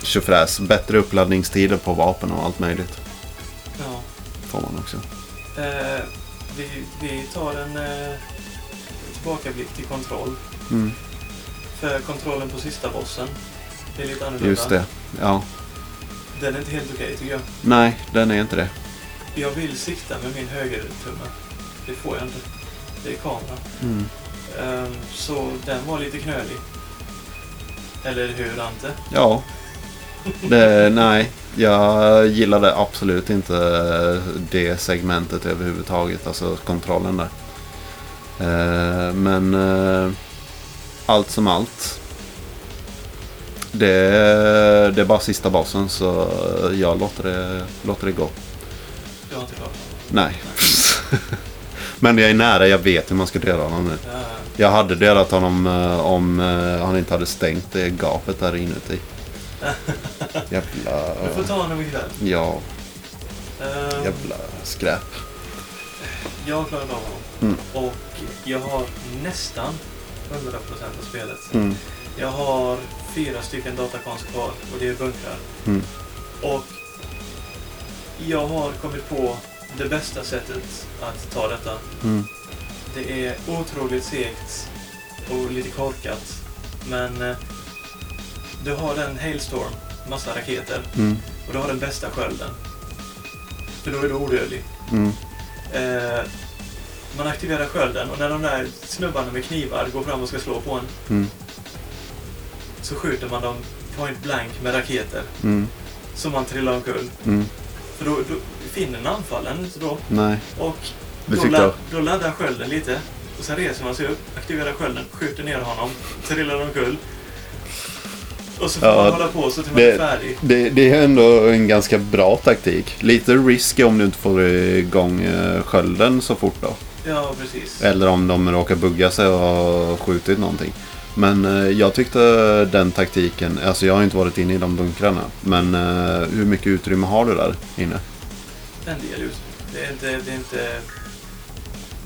Tjofräs. Bättre uppladdningstider på vapen och allt möjligt. ja. Får man också. Eh, vi, vi tar en eh, tillbakablick till kontroll. Mm, För kontrollen på sista bossen är lite annorlunda. just det. Ja. Den är inte helt okej tycker jag. Nej, den är inte det. Jag vill sikta med min högertumme. Det får jag inte. Det är kamera. Mm. Ehm, så den var lite knölig. Eller hur Ante? Ja. Det, nej, jag gillade absolut inte det segmentet överhuvudtaget. Alltså kontrollen där. Eh, men eh, allt som allt. Det, det är bara sista bossen så jag låter det, låter det gå. Jag har inte klarat. Nej. men jag är nära, jag vet hur man ska döda honom nu. Ja, Jag hade dödat honom eh, om han inte hade stängt det gapet där inuti. Jävla... du får ta honom ikväll. Ja, Ehm, jävla skräp. jag har klarat av honom. Mm. Och jag har nästan 100% av spelet. Mm. Jag har fyra stycken datakons kvar och det är bunkrar. Mm. Och jag har kommit på det bästa sättet att ta detta. Mm. Det är otroligt segt och lite korkat. Men eh, du har en Hailstorm, massa raketer. Mm. Och du har den bästa skölden. För då är du odödlig. Mm. Eh, man aktiverar skölden och när de där snubbarna med knivar går fram och ska slå på en Mm. så skjuter man dem point blank med raketer. Mm. Så man trillar omkull. Mm. För då, då finnen anfallen då. Nej, Och då, jag. då laddar skölden lite. Och sen reser man sig upp, aktiverar skölden, skjuter ner honom, trillar omkull. Och så får Ja, man hålla på så till man det- är färdig. Det, det är ändå en ganska bra taktik. Lite risky om du inte får igång eh, skölden så fort då. Ja, precis. Eller om de råkar bugga sig och har skjutit någonting. Men eh, jag tyckte den taktiken, alltså jag har inte varit inne i de bunkrarna. Men eh, hur mycket utrymme har du där inne? En del ut. Det är inte, det är inte,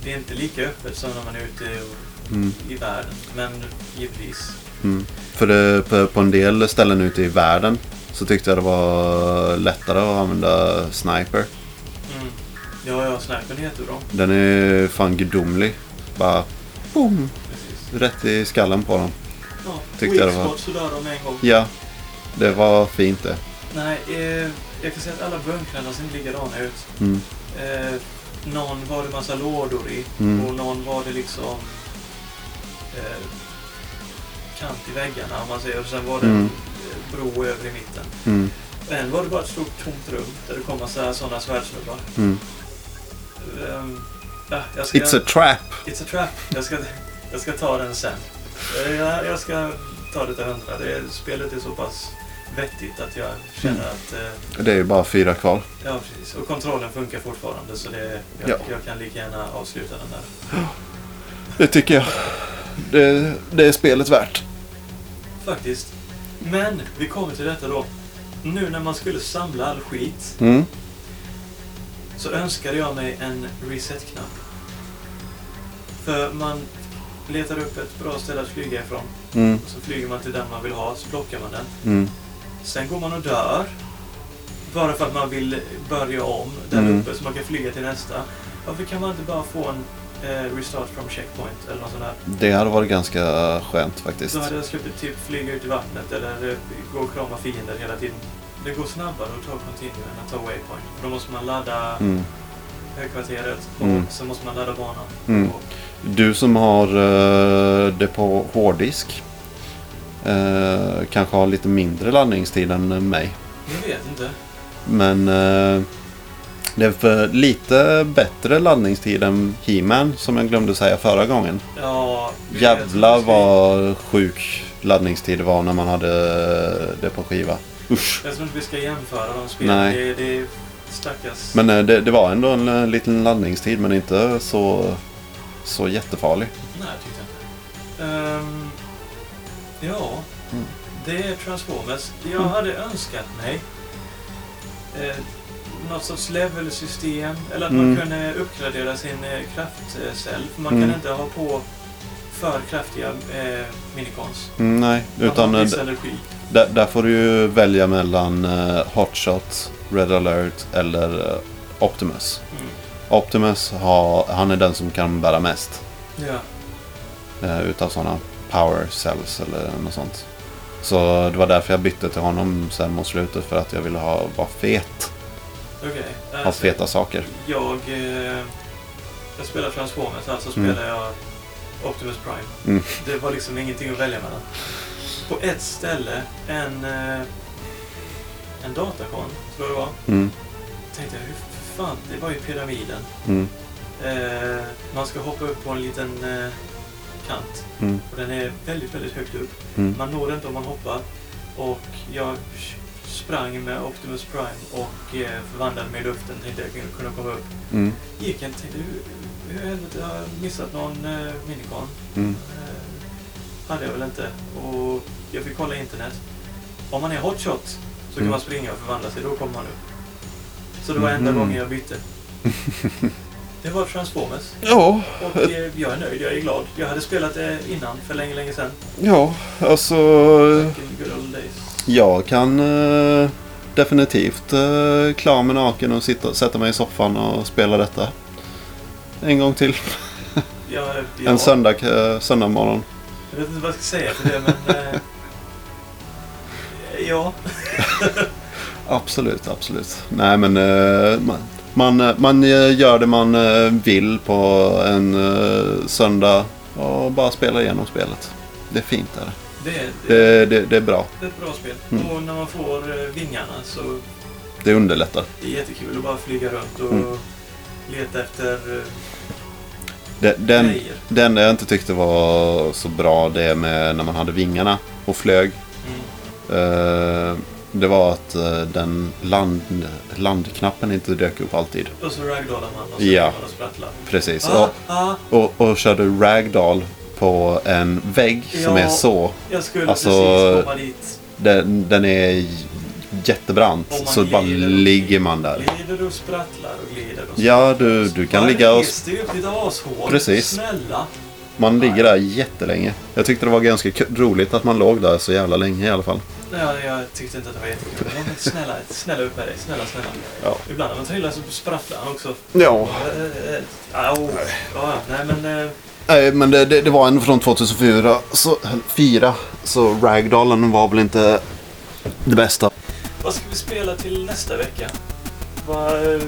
det är inte lika öppet som när man är ute och, Mm. i världen. Men givetvis. Mm. För det, på, på en del ställen ute i världen så tyckte jag det var lättare att använda sniper. Ja, ja, snipern är jättebra. Den är fan gudomlig. Bara boom, Precis. rätt i skallen på dem. Ja, Tyckte jag det var- så dör de en gång. Ja, det var fint det. Nej, eh, jag kan säga att alla bunkrarna ser likadana ut. Mm. Eh, någon var det massa lådor i Mm. och någon var det liksom eh, kant i väggarna om man säger. Och sen var det Mm. en eh, bro över i mitten. Mm. En var det bara ett stort tomt rum där det kom massa sådana svärdsnubbar. Mm. Ehm, ja, jag ska, It's a trap. It's a trap. Jag ska, jag ska ta den sen. Jag, jag ska ta det till hundra. Det, spelet är så pass vettigt att jag känner att... eh, Det är ju bara fyra kvar. Ja, precis. Och kontrollen funkar fortfarande så det, jag, Ja. jag kan lika gärna avsluta den där. Det tycker jag. Det, det är spelet värt. Faktiskt. Men vi kommer till detta då. Nu när man skulle samla all skit Mm. Så önskade jag mig en reset-knapp. För man letar upp ett bra ställe att flyga ifrån. Mm. Och så flyger man till den man vill ha, så plockar man den. Mm. Sen går man och dör. Bara för att man vill börja om där Mm. uppe så man kan flyga till nästa. Varför kan man inte bara få en eh, restart from checkpoint eller något sånt där? Det hade varit ganska skönt faktiskt. Så hade jag sluppit typ flyga ut i vattnet eller eh, gå och krama fiender hela tiden. Det går snabbare att ta continue än att ta waypoint. För då måste man ladda Mm. högkvarteret och Mm. sen måste man ladda banan. Mm. Du som har eh, det på hårddisk. eh, kanske har lite mindre laddningstid än mig. jag vet inte. Men eh, det är för lite bättre laddningstid än He-Man som jag glömde säga förra gången. Ja, Jävlar vad sjuk laddningstid det var när man hade det på skiva. Usch. Jag tror inte vi ska jämföra de spelen. Nej. Det, det är stackars... Men eh, det, det var ändå en eh, liten laddningstid men inte så, så jättefarlig. Nej, jag tyckte inte. Ehm, ja, Mm. det är Transformers. Jag Mm. hade önskat mig eh, något sorts level-system. Eller att Mm. man kunde uppgradera sin eh, kraftcell. För man Mm. kan inte ha på för kraftiga eh, minikons. Mm, nej, Man utan har eh, energi. Där, där får du ju välja mellan eh, Hotshot, Red alert eller eh, Optimus. Mm. Optimus har, han är den som kan bära mest. Ja. eh, utav sådana power cells eller något sånt. Så det var därför jag bytte till honom sen mot slutet för att jag ville ha, vara fet. Okej. Ha Alltså, feta saker. Jag, eh, jag spelar Transformers, alltså Mm. spelar jag Optimus Prime. Mm. Det var liksom ingenting att välja mellan. På ett ställe, en, eh, en datakon, tror jag det var. Mm, Tänkte jag, hur fan, det var ju pyramiden. mm, Eh, man ska hoppa upp på en liten eh, kant. mm, Och den är väldigt, väldigt högt upp. mm, Man når inte om man hoppar. Och jag sprang med Optimus Prime och eh, förvandlade mig i luften. Tänkte jag kunde komma upp. mm, Gick jag tänkte hur, hur helvete har jag missat någon eh, minikon? mm. Eh, hade jag väl inte. Och jag fick kolla internet. Om man är hotshot så kan Mm. man springa och förvandla sig. Då kommer man upp. Så det var enda Mhm. gången jag bytte. Det var Transformers. Ja, Och eh, jag är nöjd, jag är glad. Jag hade spelat det innan, för länge, länge sedan. ja, alltså jag kan eh, definitivt eh, klara mig naken och sitta, sätta mig i soffan och spela detta. En gång till. Jag, ja, En söndag, eh, söndag morgon. Jag vet inte vad jag ska säga till det, men... Eh, ja. Absolut, absolut. Nej men eh, man, man, eh, man eh, gör det man eh, vill på en eh, söndag och bara spelar igenom spelet. Det är fint där. Det är, det, Det, det, är bra. det är ett bra spel. Mm. Och när man får vingarna så Det underlättar. det är jättekul att bara flyga runt och Mm. leta efter den, det enda jag inte tyckte var så bra det med när man hade vingarna och flög. Mm. Eh, det var att eh, den land, landknappen inte dök upp alltid. Och så ragdollar man och så Ja. man och sprattlar. Precis. Ah, ah, Och, och, och körde ragdoll på en vägg som Ja. är så. jag skulle Alltså, precis komma dit. Den, den är jättebrant. Så bara ligger man där. Glider och sprattlar och glider och Ja, du, du kan ligga och... Precis. Snälla. Man ligger där jättelänge. Jag tyckte det var ganska roligt att man låg där så jävla länge i alla fall. Ja, jag tyckte inte att det var jättekul. Men snälla, snälla upp med dig. Snälla, snälla. Ja. Ibland när man trillar så sprattlar han också. Ja. Eh, Au. Ja, nej men... eh, Nej, men det, det, det var ändå från 2004. Så, fyra, så ragdollen var väl inte det bästa. Vad ska vi spela till nästa vecka? Vad... eh,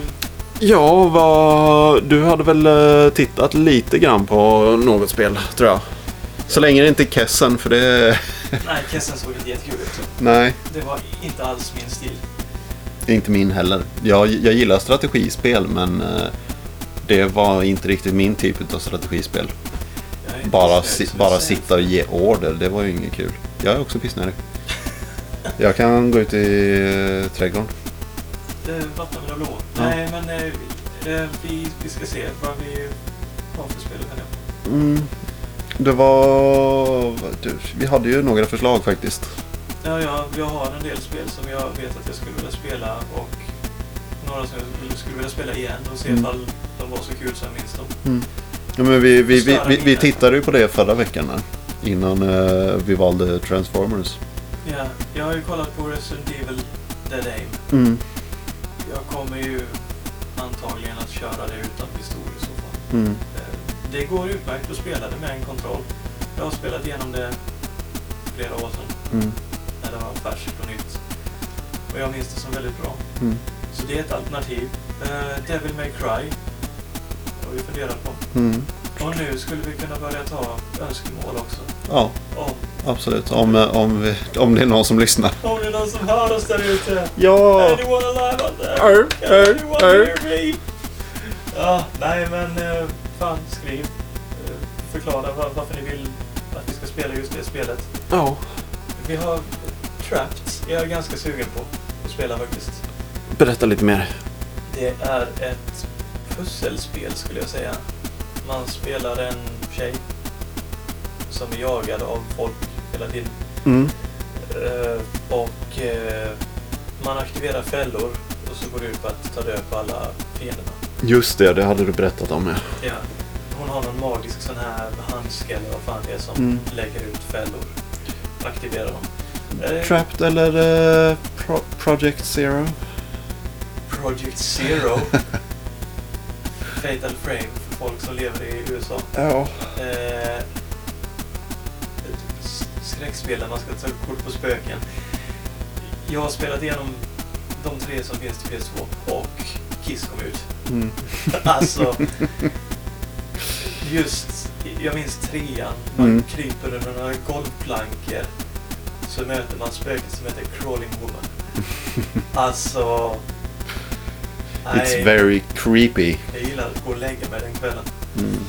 Ja, vad... du hade väl eh, tittat lite grann på något spel, tror jag. Så länge det inte är Kessen, för det... Nej, Kessen såg inte jättekul ut. Nej, Det var inte alls min stil. inte min heller. Jag, jag gillar strategispel, men eh, det var inte riktigt min typ av strategispel. Bara, si, bara sitta och ge order, det var ju inget kul. Jag är också pissnödig. Jag kan gå ut i eh, trädgården. Eh, blå. Ja. Nej, men eh, eh, vi, vi ska se vad vi har för spel här. Mm. Det var... Du, vi hade ju några förslag faktiskt. Ja, ja, jag har en del spel som jag vet att jag skulle vilja spela och några som jag skulle- vilja spela igen och se Mm. ifall de var så kul som jag minns dem. Ja, men vi, vi, vi, vi, vi tittade ju på det förra veckan här, innan eh, vi valde Transformers. Ja, jag har ju kollat på Resident Evil Dead Aim. Mm. Jag kommer ju antagligen att köra det utan pistol i så fall. Mm. Eh, Det går utmärkt att spela det med en kontroll. Jag har spelat igenom det flera år sedan Mm. när det var färskt och nytt. Och jag minns det som väldigt bra. Mm. Så det är ett alternativ. Eh, Devil May Cry har vi funderat på. Mm. Och nu skulle vi kunna börja ta önskemål också. Ja, Om, absolut. Om, eh, om, om det är någon som lyssnar. om det är någon som hör oss där ute. Ja! Anyone alive out there? Arr, arr, anyone arr. hear me? Ja, nej men eh, fan skriv. Eh, Förklara var, varför ni vill att vi ska spela just det spelet. Ja. Vi har Trapped. Jag är ganska sugen på att spela faktiskt. Berätta lite mer. Det är ett pusselspel skulle jag säga. Man spelar en tjej som är jagad av folk hela tiden. Mm. Eh, och eh, man aktiverar fällor och så går det ut på att ta död på alla fienderna. Just det, det hade du berättat om. Ja. Ja. Hon har någon magisk sån här handske eller vad fan det är som Mm. lägger ut fällor. Aktiverar dem. Eh, Trapped eller eh, Pro- Project Zero? Project Zero. Fatal Frame för folk som lever i USA. Ja. S- skräckspel där man ska ta kort på spöken. Jag har spelat igenom de tre som finns till PS2 och Kiss kom ut. Mm. Alltså, just, jag minns trean. Man Mm. kryper under några golvplankor. Så möter man spöket som heter Crawling Woman. Alltså... It's very creepy. jag gillar att gå och lägga mig den kvällen. Mm.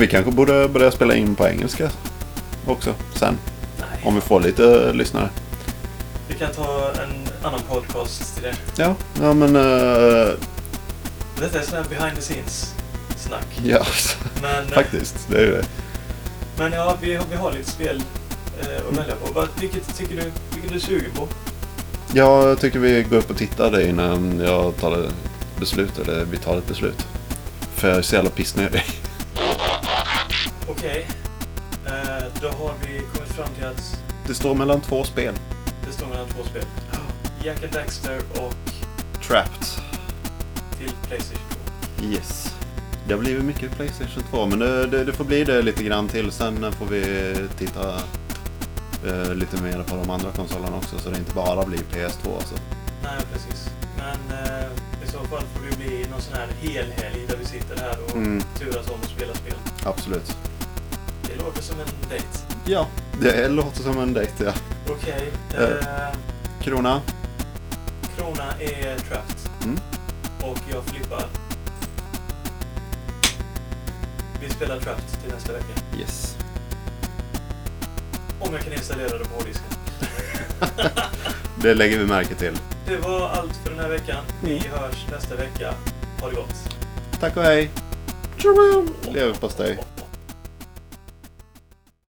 Vi kanske borde börja spela in på engelska också sen. Nej. Om vi får lite eh, lyssnare. Vi kan ta en annan podcast till det. Ja, ja men... eh, Detta är sån här behind the scenes snack. ja, Men, eh, faktiskt. Det är det. men ja, vi, har- vi har lite spel eh, att välja på. Vilket tycker du, vilket är du sugen på? Jag tycker vi går upp och tittar det innan jag tar ett beslut. Eller vi tar ett beslut. För jag är så jävla pissnödig. Okej. Eh, då har vi kommit fram till att Det står mellan två spel. det står mellan två spel. Jack and Daxter och Trapped. till Playstation 2. Yes. Det har blivit mycket Playstation 2 men det, det, det får bli det lite grann till. Sen får vi titta eh, lite mer på de andra konsolerna också så det inte bara blir PS2 alltså. Nej, precis. Men eh, i så fall får det bli någon sån här helhelg där vi sitter här och Mm. turas om att spela spel. Absolut. Låter som en dejt. Ja, det låter som en dejt ja. Okej. Eh. Eh, Krona. krona är trapped. Mm. Och jag flippar. Vi spelar trapped till nästa vecka. Yes. Om jag kan installera det på hårddisken. Det lägger vi märke till. Det var allt för den här veckan. Vi Mm. hörs nästa vecka. Ha det gott. Tack och hej. Leverpastej.